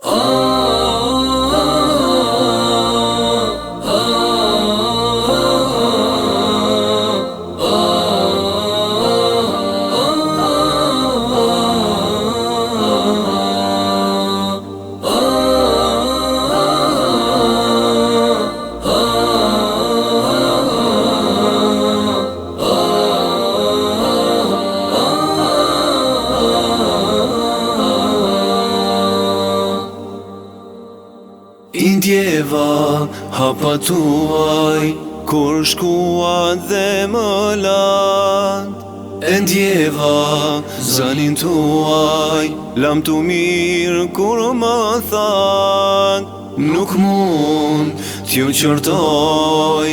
Oh. djeva hapa tuaj, kur shkuat dhe më landë E ndjeva zanin tuaj, Lam tu mirë kur më than Nuk mund t'ju qërtoj,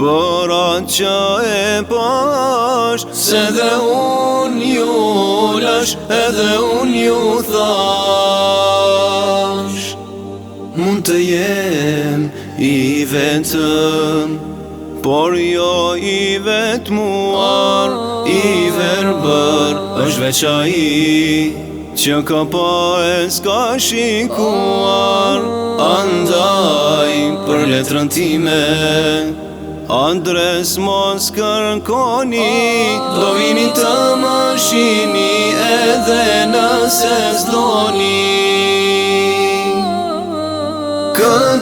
për atë që e pash Se dhe un ju lash, Edhe un ju thash mund të jem i vetëm Por jo i vetë muar, i verëbër është veqa i Që ka po e s'ka shikuar Andaj për letrën time Andres mos kërkoni Do vini të më shini edhe nëse s'doni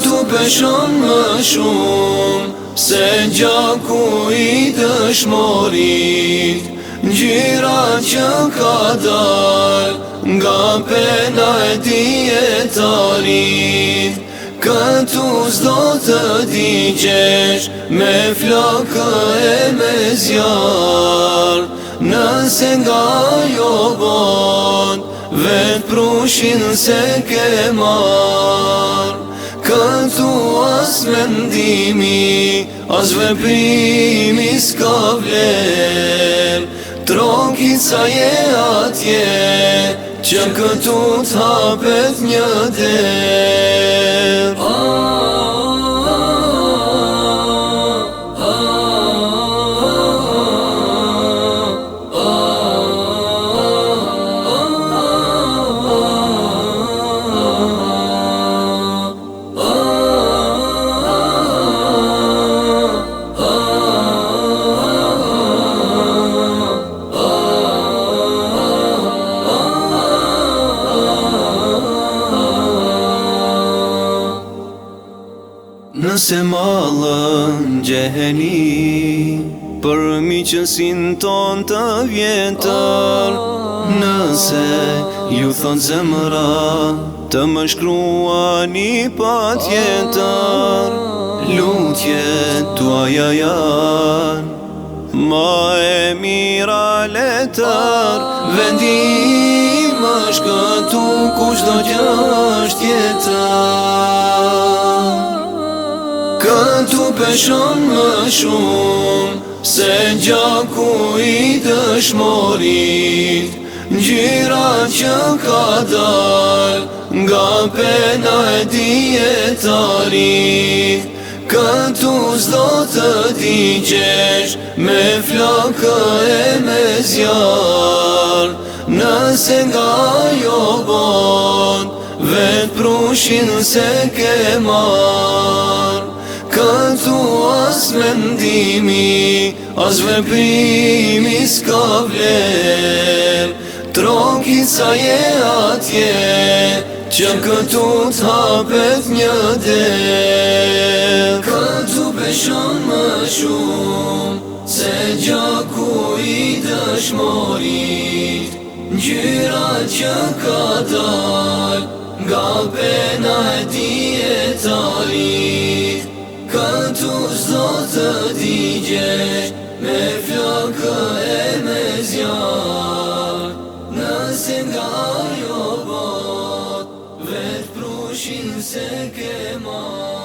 të pëshon më shumë Se gjaku i të shmorit Gjira që ka dal Nga pena e tarit Këtu sdo të digjesh Me flakë e me zjarë Nëse nga jo bon Vetë prushin se ke marë Këtu as mendimi, as veprimi s'ka vlem Trokica je atje, që këtu t'hapet një dem ah. Se malën gjeheni Për mi që ton të vjetër Nëse ju thonë zemëra Të më shkrua një pat jetër Lutje të janë Ma e mira letër Vendim është këtu kushtë do gjështje veshon më shumë Se gjaku i të shmorit Gjira që ka dal Nga pena e djetarit Këtu zdo të t'i Me flakë e me zjar Nëse nga jo bon Vetë prushin se ke marë këtu as mendimi, as vëprimi s'ka vler, troki sa je atje, që këtu t'hapet një del. Këtu beshon më shumë, se gjaku i dëshmorit, gjyra që ka nga pena e djetarit, zotë t'i gjesh Me flokë e me zjarë Nëse nga ajo bot, Vetë prushin se ke marë